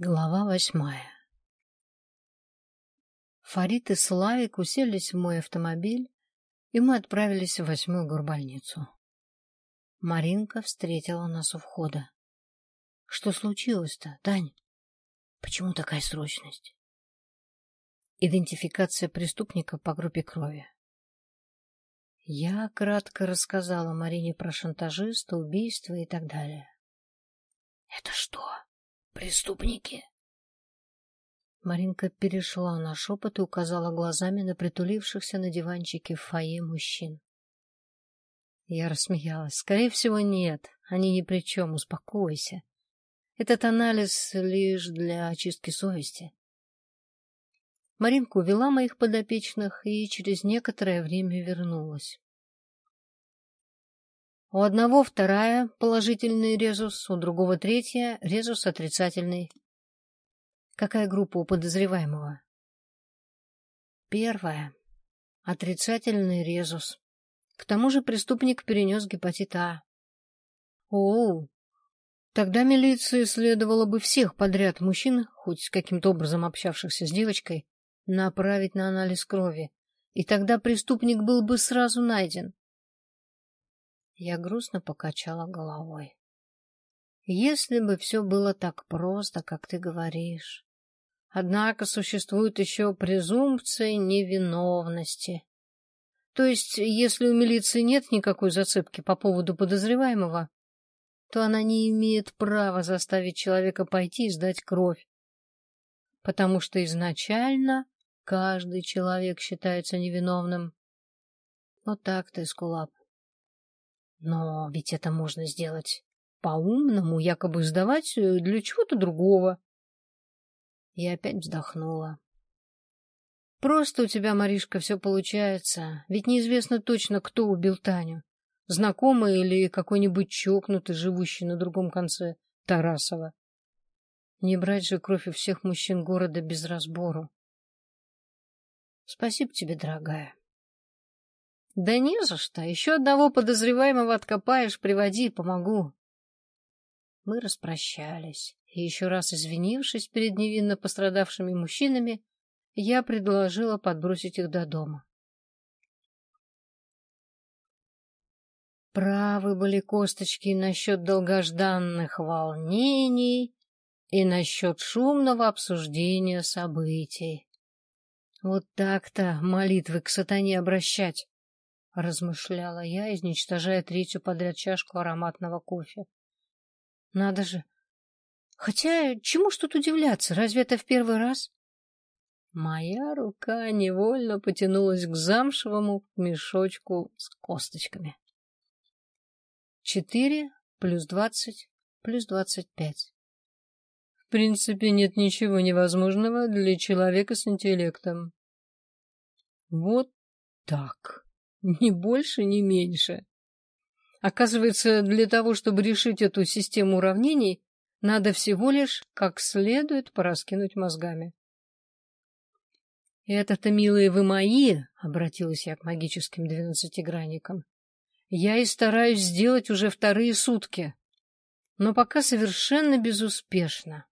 Глава восьмая Фарид и Славик уселись в мой автомобиль, и мы отправились в восьмую горбольницу. Маринка встретила нас у входа. — Что случилось-то, Тань? Почему такая срочность? Идентификация преступника по группе крови. Я кратко рассказала Марине про шантажиста, убийство и так далее. — Это что? Преступники? Маринка перешла на шепот и указала глазами на притулившихся на диванчике в фойе мужчин. Я рассмеялась. Скорее всего, нет. Они ни при чем. Успокойся. Этот анализ лишь для очистки совести. Маринка увела моих подопечных и через некоторое время вернулась. У одного вторая положительный резус, у другого третья резус отрицательный. Какая группа у подозреваемого? Первая. Отрицательный резус. К тому же преступник перенес гепатит А. Оу, тогда милиции следовало бы всех подряд мужчин, хоть каким-то образом общавшихся с девочкой, направить на анализ крови, и тогда преступник был бы сразу найден. Я грустно покачала головой. Если бы все было так просто, как ты говоришь. Однако существует еще презумпция невиновности. То есть, если у милиции нет никакой зацепки по поводу подозреваемого, то она не имеет права заставить человека пойти и сдать кровь. Потому что изначально каждый человек считается невиновным. Вот так ты, Скулап. Но ведь это можно сделать по-умному, якобы сдавать э, для чего-то другого. Я опять вздохнула. Просто у тебя, Маришка, все получается, ведь неизвестно точно, кто убил Таню. Знакомый или какой-нибудь чокнутый, живущий на другом конце Тарасова. Не брать же кровь у всех мужчин города без разбору. Спасибо тебе, дорогая. Да не за что. Еще одного подозреваемого откопаешь, приводи, помогу. Мы распрощались, и еще раз извинившись перед невинно пострадавшими мужчинами, я предложила подбросить их до дома. Правы были косточки насчет долгожданных волнений и насчет шумного обсуждения событий. Вот так-то молитвы к сатане обращать размышляла я, изничтожая третью подряд чашку ароматного кофе. Надо же. Хотя, чему ж тут удивляться? Разве это в первый раз? Моя рука невольно потянулась к замшевому мешочку с косточками. Четыре плюс двадцать плюс двадцать пять. В принципе, нет ничего невозможного для человека с интеллектом. Вот так. Ни больше, ни меньше. Оказывается, для того, чтобы решить эту систему уравнений, надо всего лишь как следует пораскинуть мозгами. «Это-то, милые вы мои», — обратилась я к магическим двенадцатигранникам, — «я и стараюсь сделать уже вторые сутки, но пока совершенно безуспешно.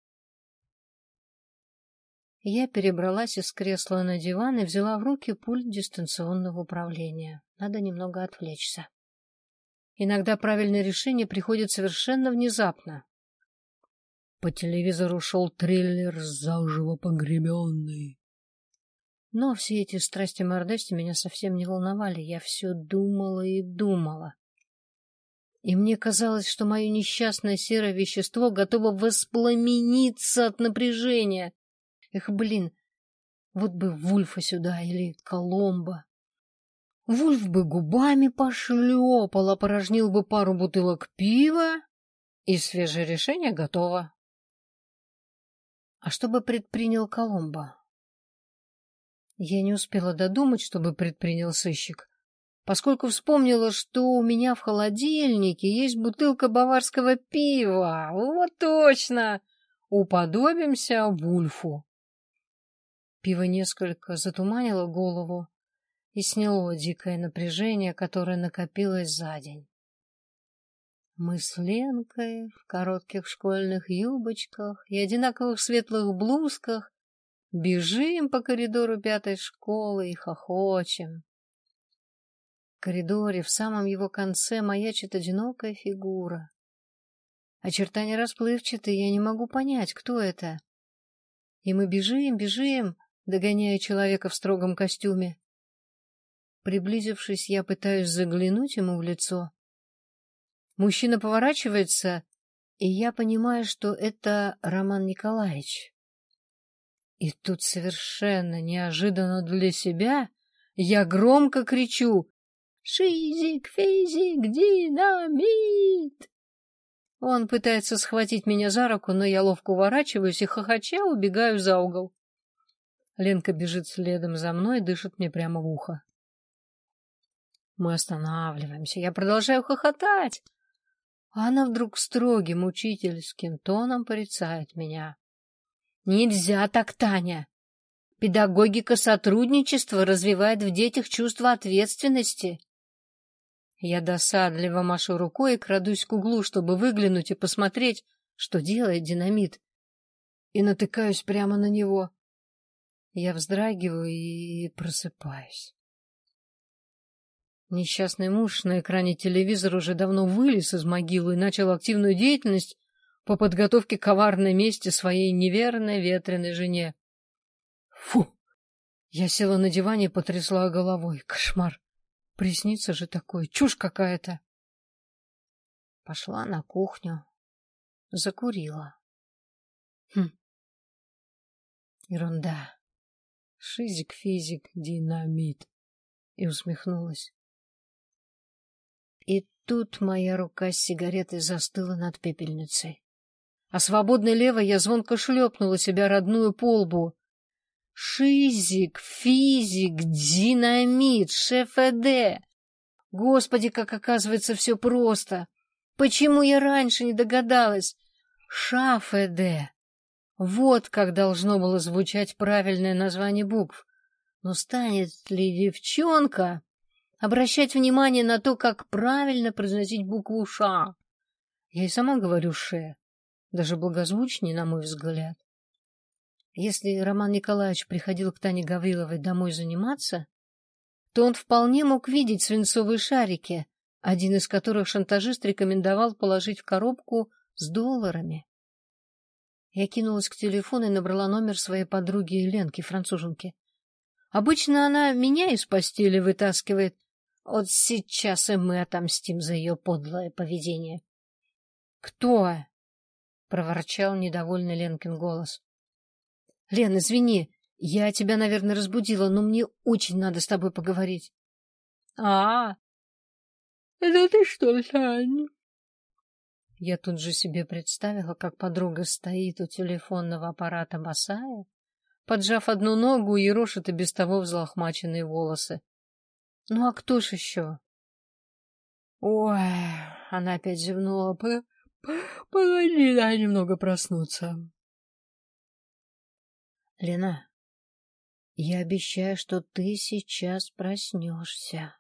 Я перебралась из кресла на диван и взяла в руки пульт дистанционного управления. Надо немного отвлечься. Иногда правильное решение приходит совершенно внезапно. По телевизору шел триллер «Заживо погребенный». Но все эти страсти-мордасти меня совсем не волновали. Я все думала и думала. И мне казалось, что мое несчастное серое вещество готово воспламениться от напряжения. Эх, блин, вот бы Вульфа сюда или Коломбо. Вульф бы губами пошлепал, опорожнил бы пару бутылок пива, и свежее решение готово. А что бы предпринял Коломбо? Я не успела додумать, что бы предпринял сыщик, поскольку вспомнила, что у меня в холодильнике есть бутылка баварского пива. Вот точно! Уподобимся Вульфу. Пиво несколько затуманило голову и сняло дикое напряжение, которое накопилось за день. Мы с Ленкой в коротких школьных юбочках и одинаковых светлых блузках бежим по коридору пятой школы и хохочем. В коридоре в самом его конце маячит одинокая фигура. Очертания расплывчатые, я не могу понять, кто это. И мы бежим, бежим, догоняя человека в строгом костюме. Приблизившись, я пытаюсь заглянуть ему в лицо. Мужчина поворачивается, и я понимаю, что это Роман Николаевич. И тут совершенно неожиданно для себя я громко кричу «Шизик, физик, динамит!» Он пытается схватить меня за руку, но я ловко уворачиваюсь и хохоча убегаю за угол. Ленка бежит следом за мной и дышит мне прямо в ухо. Мы останавливаемся. Я продолжаю хохотать. А она вдруг строгим учительским тоном порицает меня. Нельзя так, Таня. Педагогика сотрудничества развивает в детях чувство ответственности. Я досадливо машу рукой и крадусь к углу, чтобы выглянуть и посмотреть, что делает динамит. И натыкаюсь прямо на него. Я вздрагиваю и просыпаюсь. Несчастный муж на экране телевизора уже давно вылез из могилы и начал активную деятельность по подготовке коварной мести своей неверной ветреной жене. Фу! Я села на диване и потрясла головой. Кошмар! Приснится же такое, чушь какая-то. Пошла на кухню, закурила. Хм. Ерунда. Шизик-физик, динамит. И усмехнулась. И тут моя рука с сигаретой застыла над пепельницей. А свободной левой я звонко шлепнула себя родную полбу. Шизик, физик, динамит, шеф Эде. Господи, как оказывается все просто. Почему я раньше не догадалась? Шаф Эде. Вот как должно было звучать правильное название букв. Но станет ли девчонка обращать внимание на то, как правильно произносить букву «Ш». Я и сама говорю «Ше», даже благозвучнее, на мой взгляд. Если Роман Николаевич приходил к Тане Гавриловой домой заниматься, то он вполне мог видеть свинцовые шарики, один из которых шантажист рекомендовал положить в коробку с долларами. Я кинулась к телефону и набрала номер своей подруги Ленки, француженки. Обычно она меня из постели вытаскивает, вот сейчас и мы отомстим за ее подлое поведение. — Кто? — проворчал недовольный Ленкин голос. — Лен, извини, я тебя, наверное, разбудила, но мне очень надо с тобой поговорить. — А, это ты что, Тань? Я тут же себе представила, как подруга стоит у телефонного аппарата босая, поджав одну ногу и рошит и без того взлохмаченные волосы. Ну а кто ж еще? Ой, она опять зевнула. Погоди, дай немного проснуться. Лена, я обещаю, что ты сейчас проснешься.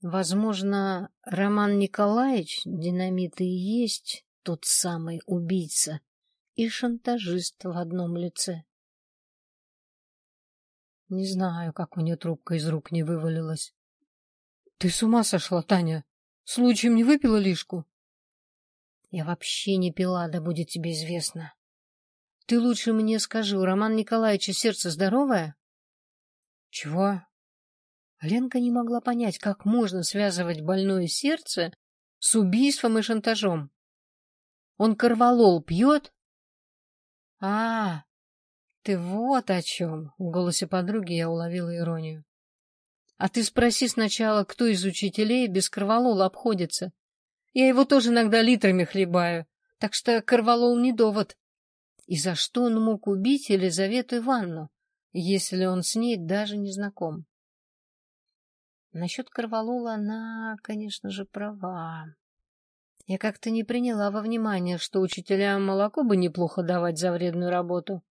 Возможно, Роман Николаевич, динамит и есть тот самый убийца и шантажист в одном лице. Не знаю, как у нее трубка из рук не вывалилась. — Ты с ума сошла, Таня? Случаем не выпила лишку? — Я вообще не пила, да будет тебе известно. Ты лучше мне скажи, у Романа Николаевича сердце здоровое? — Чего? Ленка не могла понять, как можно связывать больное сердце с убийством и шантажом. Он корвалол пьет? — А, ты вот о чем. В голосе подруги я уловила иронию. А ты спроси сначала, кто из учителей без корвалола обходится. Я его тоже иногда литрами хлебаю, так что корвалол не довод. И за что он мог убить Елизавету Ивановну, если он с ней даже не знаком? Насчет корвалола она, конечно же, права. Я как-то не приняла во внимание, что учителям молоко бы неплохо давать за вредную работу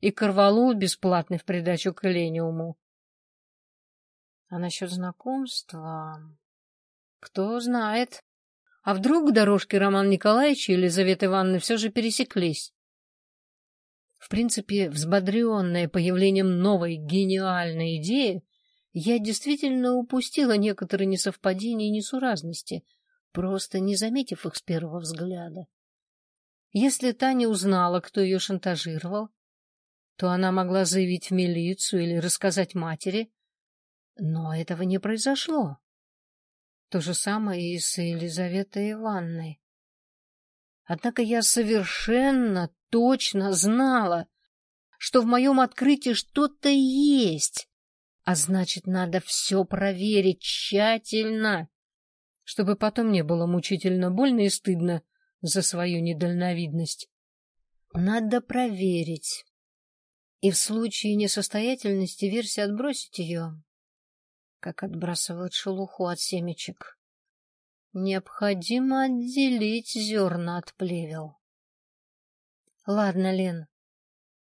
и корвалол бесплатный в придачу к элениуму. А насчет знакомства... Кто знает. А вдруг дорожки Романа Николаевича и Елизаветы Ивановны все же пересеклись? В принципе, взбодренная появлением новой гениальной идеи, я действительно упустила некоторые несовпадения и несуразности, просто не заметив их с первого взгляда. Если Таня узнала, кто ее шантажировал, то она могла заявить в милицию или рассказать матери, но этого не произошло. То же самое и с Елизаветой Ивановной. Однако я совершенно точно знала, что в моем открытии что-то есть, а значит, надо все проверить тщательно, чтобы потом не было мучительно больно и стыдно за свою недальновидность. Надо проверить. И в случае несостоятельности версии отбросить ее, как отбрасывают шелуху от семечек. Необходимо отделить зерна от плевел. Ладно, Лен,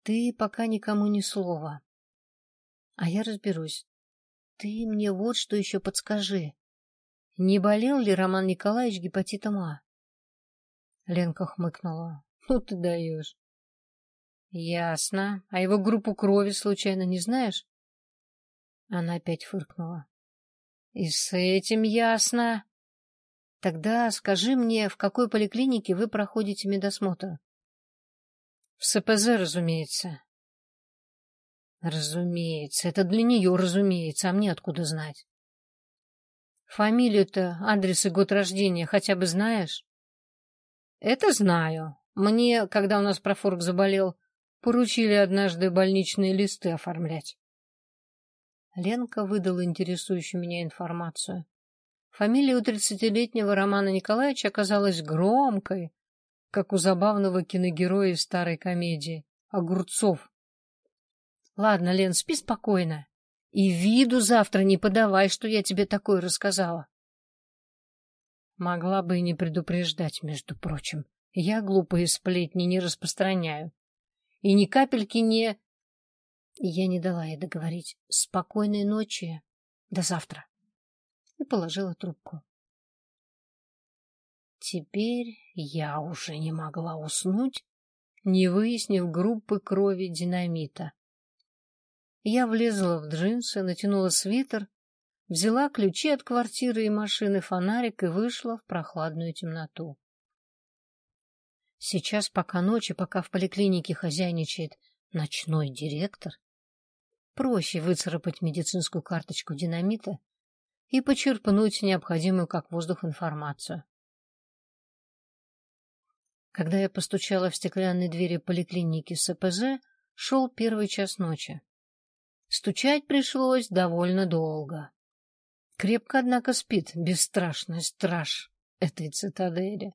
ты пока никому ни слова. А я разберусь. Ты мне вот что еще подскажи. Не болел ли Роман Николаевич гепатитом А? Ленка хмыкнула. Ну ты даешь. Ясно. А его группу крови случайно не знаешь? Она опять фыркнула. И с этим ясно. Тогда скажи мне, в какой поликлинике вы проходите медосмотр? В СПЗ, разумеется. Разумеется. Это для нее, разумеется. А мне откуда знать? Фамилию-то, адрес и год рождения хотя бы знаешь? Это знаю. Мне, когда у нас профорг заболел, поручили однажды больничные листы оформлять. Ленка выдала интересующую меня информацию. Фамилия у тридцатилетнего Романа Николаевича оказалась громкой, как у забавного киногероя из старой комедии — Огурцов. Ладно, Лен, спи спокойно. И виду завтра не подавай, что я тебе такое рассказала. Могла бы и не предупреждать, между прочим. Я глупые сплетни не распространяю. И ни капельки не... Я не дала ей договорить. Спокойной ночи. До завтра. И положила трубку. Теперь я уже не могла уснуть, не выяснив группы крови динамита. Я влезла в джинсы, натянула свитер, взяла ключи от квартиры и машины, фонарик и вышла в прохладную темноту. Сейчас, пока ночи, пока в поликлинике хозяйничает ночной директор, проще выцарапать медицинскую карточку динамита и почерпнуть необходимую как воздух информацию. Когда я постучала в стеклянные двери поликлиники СПЗ, шел первый час ночи. Стучать пришлось довольно долго. Крепко, однако, спит бесстрашный страж этой цитадели.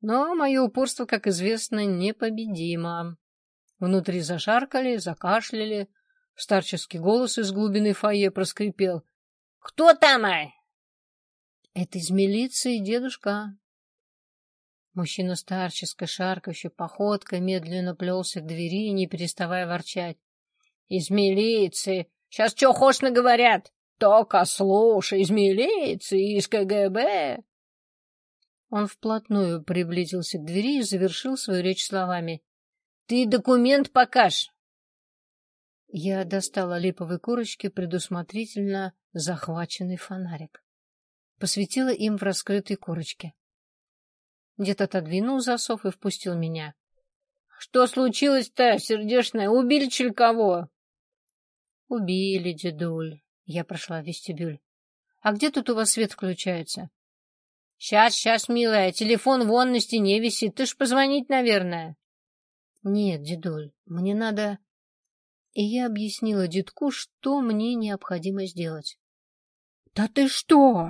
Но мое упорство, как известно, непобедимо. Внутри зашаркали, закашляли, Старческий голос из глубины фойе проскрипел. — Кто там, ай? — Это из милиции дедушка. Мужчина старческой шаркающей походкой медленно плелся к двери, не переставая ворчать. — Из милиции. Сейчас что хочешь наговорят? Только слушай, из милиции, из КГБ. Он вплотную приблизился к двери и завершил свою речь словами. — Ты документ покажь. Я достала липовой курочки предусмотрительно захваченный фонарик. Посветила им в раскрытой корочке. Дед отодвинул засов и впустил меня. — Что случилось-то, сердечная? Убили чель кого? — Убили, дедуль. Я прошла в вестибюль. — А где тут у вас свет включается? — Сейчас, сейчас, милая, телефон вон на стене висит. Ты ж позвонить, наверное. — Нет, дедуль, мне надо и я объяснила детку, что мне необходимо сделать. — Да ты что?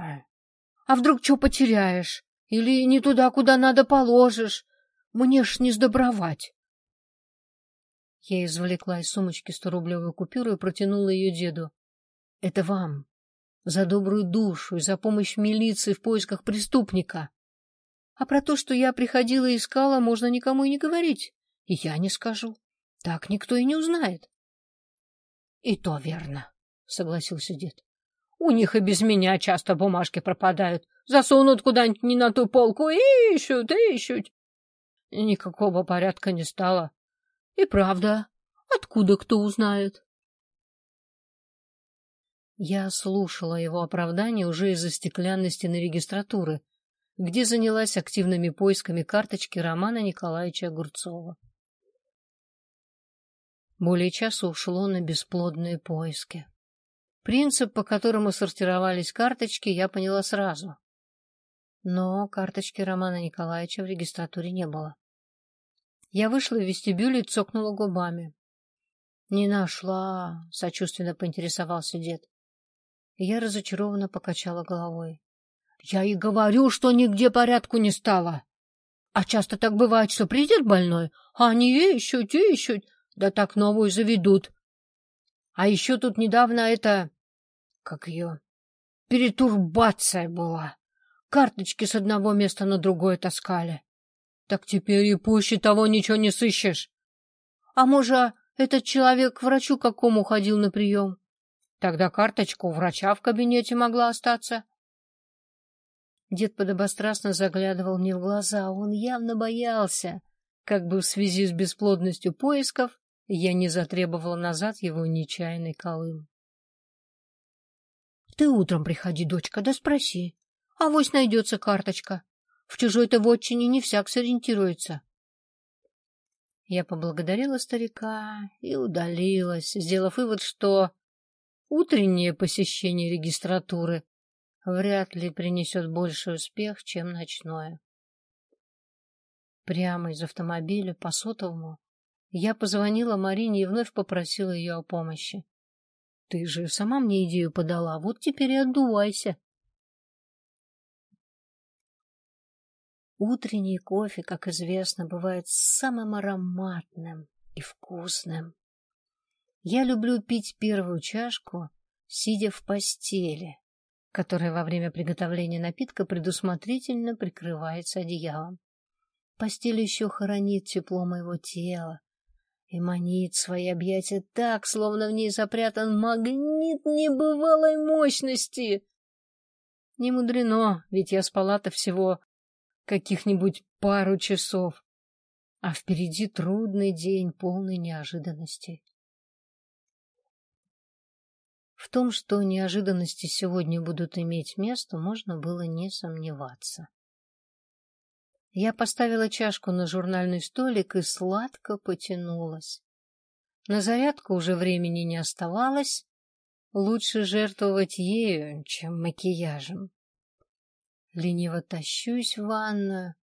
А вдруг что потеряешь? Или не туда, куда надо положишь? Мне ж не сдобровать. Я извлекла из сумочки сторублевую купюру и протянула ее деду. — Это вам. За добрую душу и за помощь милиции в поисках преступника. А про то, что я приходила и искала, можно никому и не говорить. И я не скажу. Так никто и не узнает. — И то верно, — согласился дед. У них и без меня часто бумажки пропадают. Засунут куда-нибудь не на ту полку и ищут, ищут. Никакого порядка не стало. И правда, откуда кто узнает? Я слушала его оправдание уже из-за стеклянной стены регистратуры, где занялась активными поисками карточки Романа Николаевича Огурцова. Более часа ушло на бесплодные поиски. Принцип, по которому сортировались карточки, я поняла сразу. Но карточки Романа Николаевича в регистратуре не было. Я вышла в вестибюль и цокнула губами. — Не нашла, — сочувственно поинтересовался дед. Я разочарованно покачала головой. Я и говорю, что нигде порядку не стало. А часто так бывает, что придет больной, а они ищут, ищут, да так новую заведут. А еще тут недавно это... Как ее? Перетурбация была. Карточки с одного места на другое таскали. Так теперь и пуще того ничего не сыщешь. А может, этот человек к врачу какому ходил на прием? Тогда карточка у врача в кабинете могла остаться. Дед подобострастно заглядывал мне в глаза. Он явно боялся, как бы в связи с бесплодностью поисков я не затребовала назад его нечаянный колым. — Ты утром приходи, дочка, да спроси. А вось найдется карточка. В чужой-то вотчине не всяк сориентируется. Я поблагодарила старика и удалилась, сделав вывод, что утреннее посещение регистратуры вряд ли принесет больший успех, чем ночное. Прямо из автомобиля по сотовому я позвонила Марине и вновь попросила ее о помощи. Ты же сама мне идею подала, вот теперь и отдувайся. Утренний кофе, как известно, бывает самым ароматным и вкусным. Я люблю пить первую чашку, сидя в постели, которая во время приготовления напитка предусмотрительно прикрывается одеялом. Постель еще хоронит тепло моего тела и манит свои объятия так, словно в ней запрятан магнит небывалой мощности. Не мудрено, ведь я спала-то всего каких-нибудь пару часов, а впереди трудный день, полный неожиданностей. В том, что неожиданности сегодня будут иметь место, можно было не сомневаться. Я поставила чашку на журнальный столик и сладко потянулась. На зарядку уже времени не оставалось. Лучше жертвовать ею, чем макияжем. Лениво тащусь в ванную,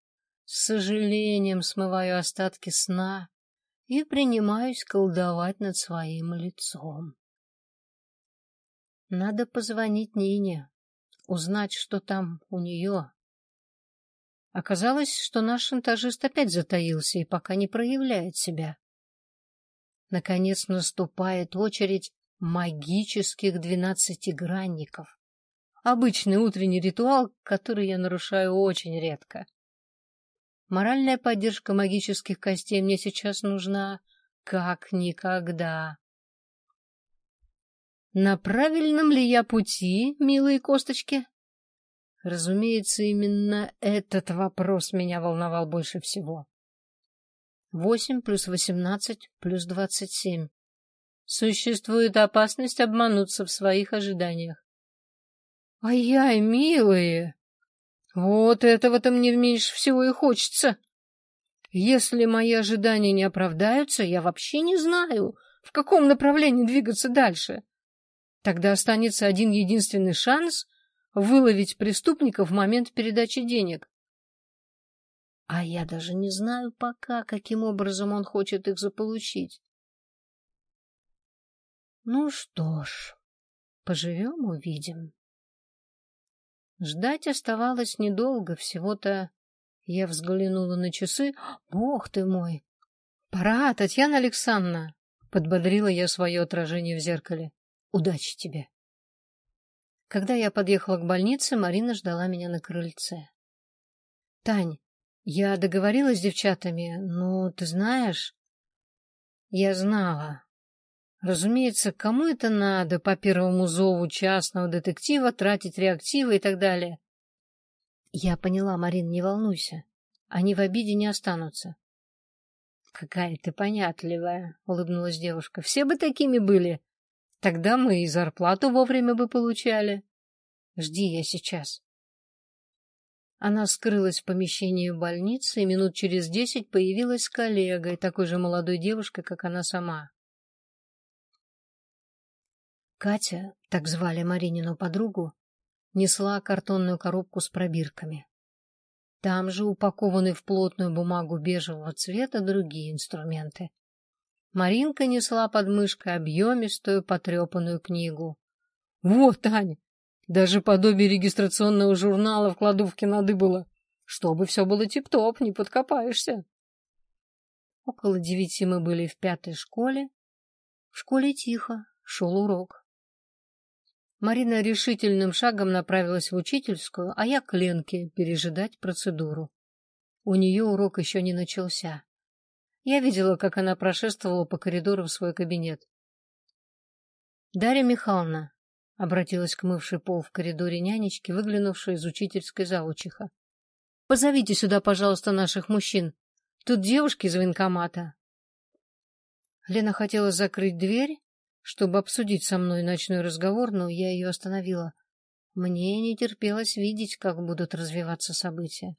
с сожалением смываю остатки сна и принимаюсь колдовать над своим лицом. Надо позвонить Нине, узнать, что там у нее. Оказалось, что наш шантажист опять затаился и пока не проявляет себя. Наконец наступает очередь магических двенадцатигранников. Обычный утренний ритуал, который я нарушаю очень редко. Моральная поддержка магических костей мне сейчас нужна как никогда. На правильном ли я пути, милые косточки? Разумеется, именно этот вопрос меня волновал больше всего. Восемь плюс восемнадцать плюс двадцать семь. Существует опасность обмануться в своих ожиданиях. Ай-яй, милые! Вот этого-то мне меньше всего и хочется. Если мои ожидания не оправдаются, я вообще не знаю, в каком направлении двигаться дальше. Тогда останется один единственный шанс выловить преступника в момент передачи денег. А я даже не знаю пока, каким образом он хочет их заполучить. Ну что ж, поживем — увидим. Ждать оставалось недолго, всего-то я взглянула на часы. Бог ты мой! Пора, Татьяна Александровна! Подбодрила я свое отражение в зеркале. Удачи тебе. Когда я подъехала к больнице, Марина ждала меня на крыльце. — Тань, я договорилась с девчатами, ну, ты знаешь... Я знала. Разумеется, кому это надо по первому зову частного детектива тратить реактивы и так далее? Я поняла, Марин, не волнуйся. Они в обиде не останутся. Какая ты понятливая, улыбнулась девушка. Все бы такими были. Тогда мы и зарплату вовремя бы получали. Жди я сейчас. Она скрылась в помещении больницы, и минут через десять появилась с коллегой, такой же молодой девушкой, как она сама. Катя, так звали Маринину подругу, несла картонную коробку с пробирками. Там же упакованы в плотную бумагу бежевого цвета другие инструменты. Маринка несла под мышкой объемистую потрепанную книгу. — Вот, Аня, даже подобие регистрационного журнала в кладовке надыбало. Чтобы все было тип-топ, не подкопаешься. Около девяти мы были в пятой школе. В школе тихо, шел урок. Марина решительным шагом направилась в учительскую, а я к Ленке пережидать процедуру. У нее урок еще не начался. Я видела, как она прошествовала по коридору в свой кабинет. — Дарья Михайловна, — обратилась к мывшей пол в коридоре нянечки, выглянувшей из учительской заучиха. — Позовите сюда, пожалуйста, наших мужчин. Тут девушки из военкомата. Лена хотела закрыть дверь, чтобы обсудить со мной ночной разговор, но я ее остановила. Мне не терпелось видеть, как будут развиваться события.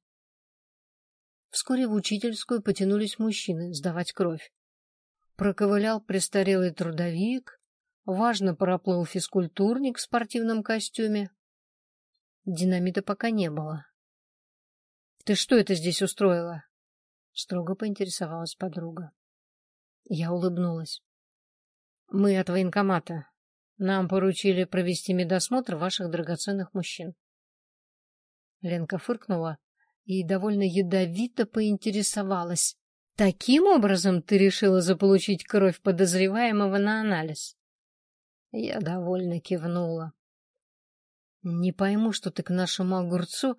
Вскоре в учительскую потянулись мужчины сдавать кровь. Проковылял престарелый трудовик, важно проплыл физкультурник в спортивном костюме. Динамита пока не было. — Ты что это здесь устроила? — строго поинтересовалась подруга. Я улыбнулась. Мы от военкомата. Нам поручили провести медосмотр ваших драгоценных мужчин. Ленка фыркнула и довольно ядовито поинтересовалась. Таким образом ты решила заполучить кровь подозреваемого на анализ? Я довольно кивнула. Не пойму, что ты к нашему огурцу...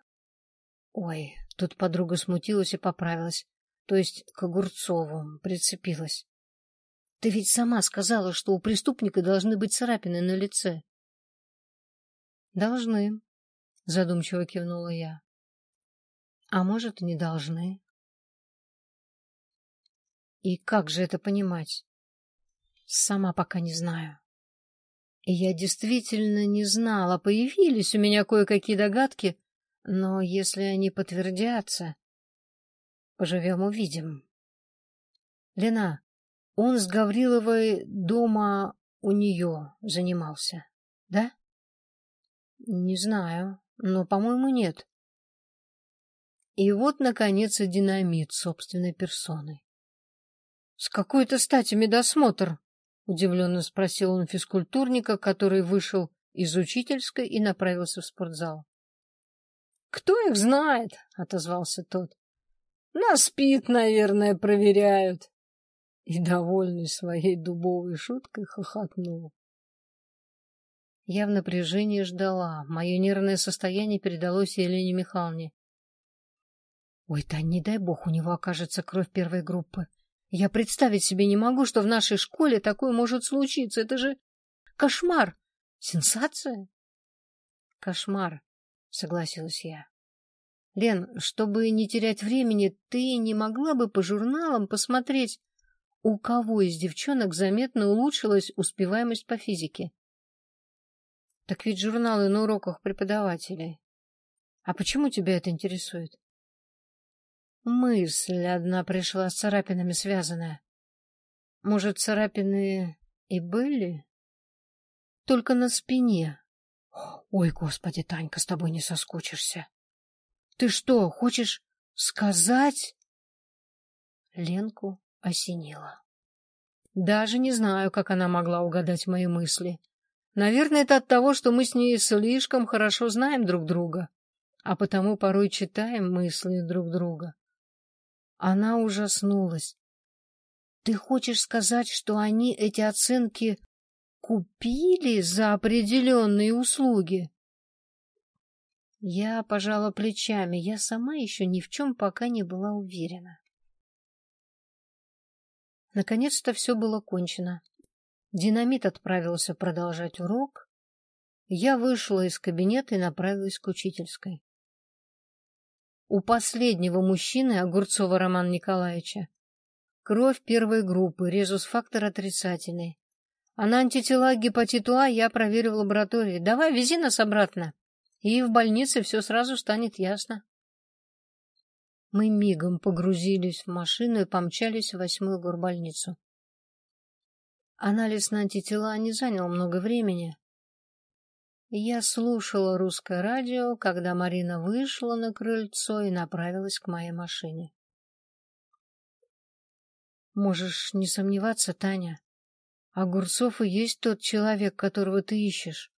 Ой, тут подруга смутилась и поправилась. То есть к Огурцову прицепилась. Ты ведь сама сказала, что у преступника должны быть царапины на лице. Должны, задумчиво кивнула я. А может, не должны. И как же это понимать? Сама пока не знаю. Я действительно не знала, появились у меня кое-какие догадки, но если они подтвердятся, поживем увидим. Лена, он с Гавриловой дома у нее занимался, да? Не знаю, но, по-моему, нет. И вот, наконец, и динамит собственной персоной. — С какой-то стати медосмотр? — удивленно спросил он физкультурника, который вышел из учительской и направился в спортзал. — Кто их знает? — отозвался тот. — На спит, наверное, проверяют и, довольный своей дубовой шуткой, хохотнул. Я в напряжении ждала. Мое нервное состояние передалось Елене Михайловне. Ой, да не дай бог у него окажется кровь первой группы. Я представить себе не могу, что в нашей школе такое может случиться. Это же кошмар. Сенсация? Кошмар, согласилась я. Лен, чтобы не терять времени, ты не могла бы по журналам посмотреть, у кого из девчонок заметно улучшилась успеваемость по физике? Так ведь журналы на уроках преподавателей. А почему тебя это интересует? Мысль одна пришла с царапинами связанная. Может, царапины и были? Только на спине. Ой, господи, Танька, с тобой не соскучишься. Ты что, хочешь сказать? Ленку осенило. Даже не знаю, как она могла угадать мои мысли. Наверное, это от того, что мы с ней слишком хорошо знаем друг друга, а потому порой читаем мысли друг друга. Она ужаснулась. Ты хочешь сказать, что они эти оценки купили за определенные услуги? Я пожала плечами, я сама еще ни в чем пока не была уверена. Наконец-то все было кончено. Динамит отправился продолжать урок. Я вышла из кабинета и направилась к учительской. У последнего мужчины, Огурцова Романа Николаевича, кровь первой группы, резус-фактор отрицательный. А на антитела к гепатиту А я проверю в лаборатории. Давай, вези нас обратно. И в больнице все сразу станет ясно. Мы мигом погрузились в машину и помчались в восьмую горбольницу. Анализ на антитела не занял много времени. Я слушала русское радио, когда Марина вышла на крыльцо и направилась к моей машине. Можешь не сомневаться, Таня. Огурцов и есть тот человек, которого ты ищешь.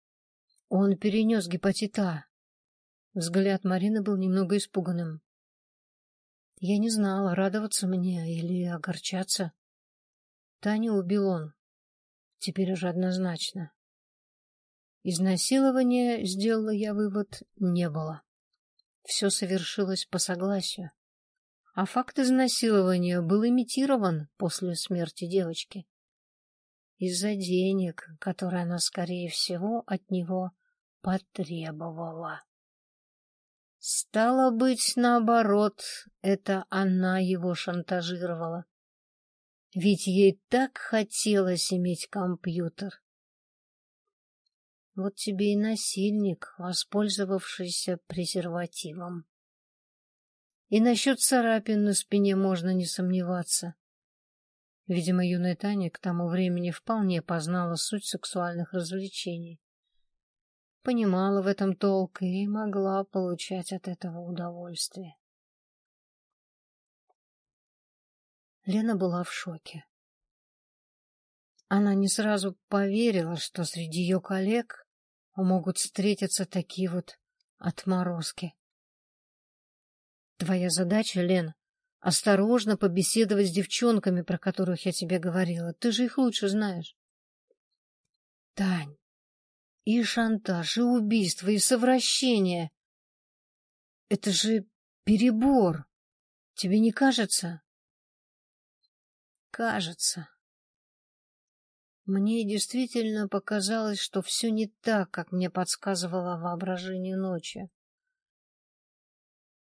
Он перенес гепатит А. Взгляд Марины был немного испуганным. Я не знала, радоваться мне или огорчаться. Таню убил он. Теперь уже однозначно. Изнасилования, сделала я вывод, не было. Все совершилось по согласию. А факт изнасилования был имитирован после смерти девочки. Из-за денег, которые она, скорее всего, от него потребовала. Стало быть, наоборот, это она его шантажировала. Ведь ей так хотелось иметь компьютер. Вот тебе и насильник, воспользовавшийся презервативом. И насчет царапин на спине можно не сомневаться. Видимо, юная Таня к тому времени вполне познала суть сексуальных развлечений понимала в этом толк и могла получать от этого удовольствие. Лена была в шоке. Она не сразу поверила, что среди ее коллег могут встретиться такие вот отморозки. Твоя задача, Лена, осторожно побеседовать с девчонками, про которых я тебе говорила. Ты же их лучше знаешь. Тань, и шантаж, и убийство, и совращение. Это же перебор. Тебе не кажется? Кажется. Мне действительно показалось, что все не так, как мне подсказывало воображение ночи.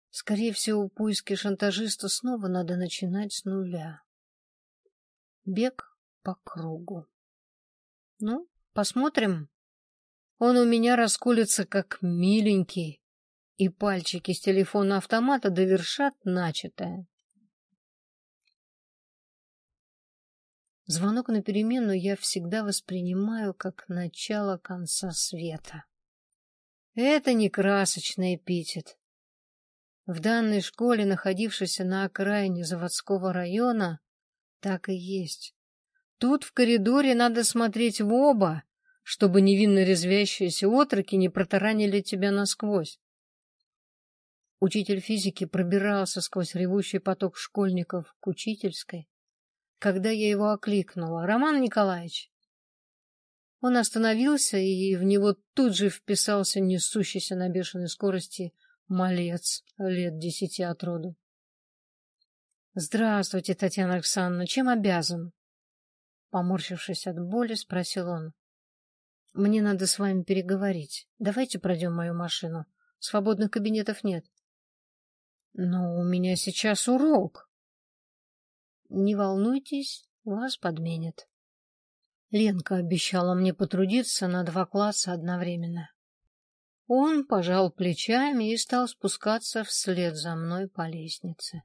Скорее всего, поиски шантажиста снова надо начинать с нуля. Бег по кругу. Ну, посмотрим, он у меня расколется как миленький, и пальчики с телефона автомата довершат начатое. Звонок на перемену я всегда воспринимаю как начало конца света. Это не красочный эпитет. В данной школе, находившейся на окраине заводского района, так и есть. Тут в коридоре надо смотреть в оба, чтобы невинно резвящиеся отроки не протаранили тебя насквозь. Учитель физики пробирался сквозь ревущий поток школьников к учительской, когда я его окликнула. «Роман Николаевич!» Он остановился, и в него тут же вписался несущийся на бешеной скорости малец лет десяти от роду. «Здравствуйте, Татьяна Александровна, чем обязан?» Поморщившись от боли, спросил он. Мне надо с вами переговорить. Давайте пройдем мою машину. Свободных кабинетов нет. Но у меня сейчас урок. Не волнуйтесь, вас подменят. Ленка обещала мне потрудиться на два класса одновременно. Он пожал плечами и стал спускаться вслед за мной по лестнице.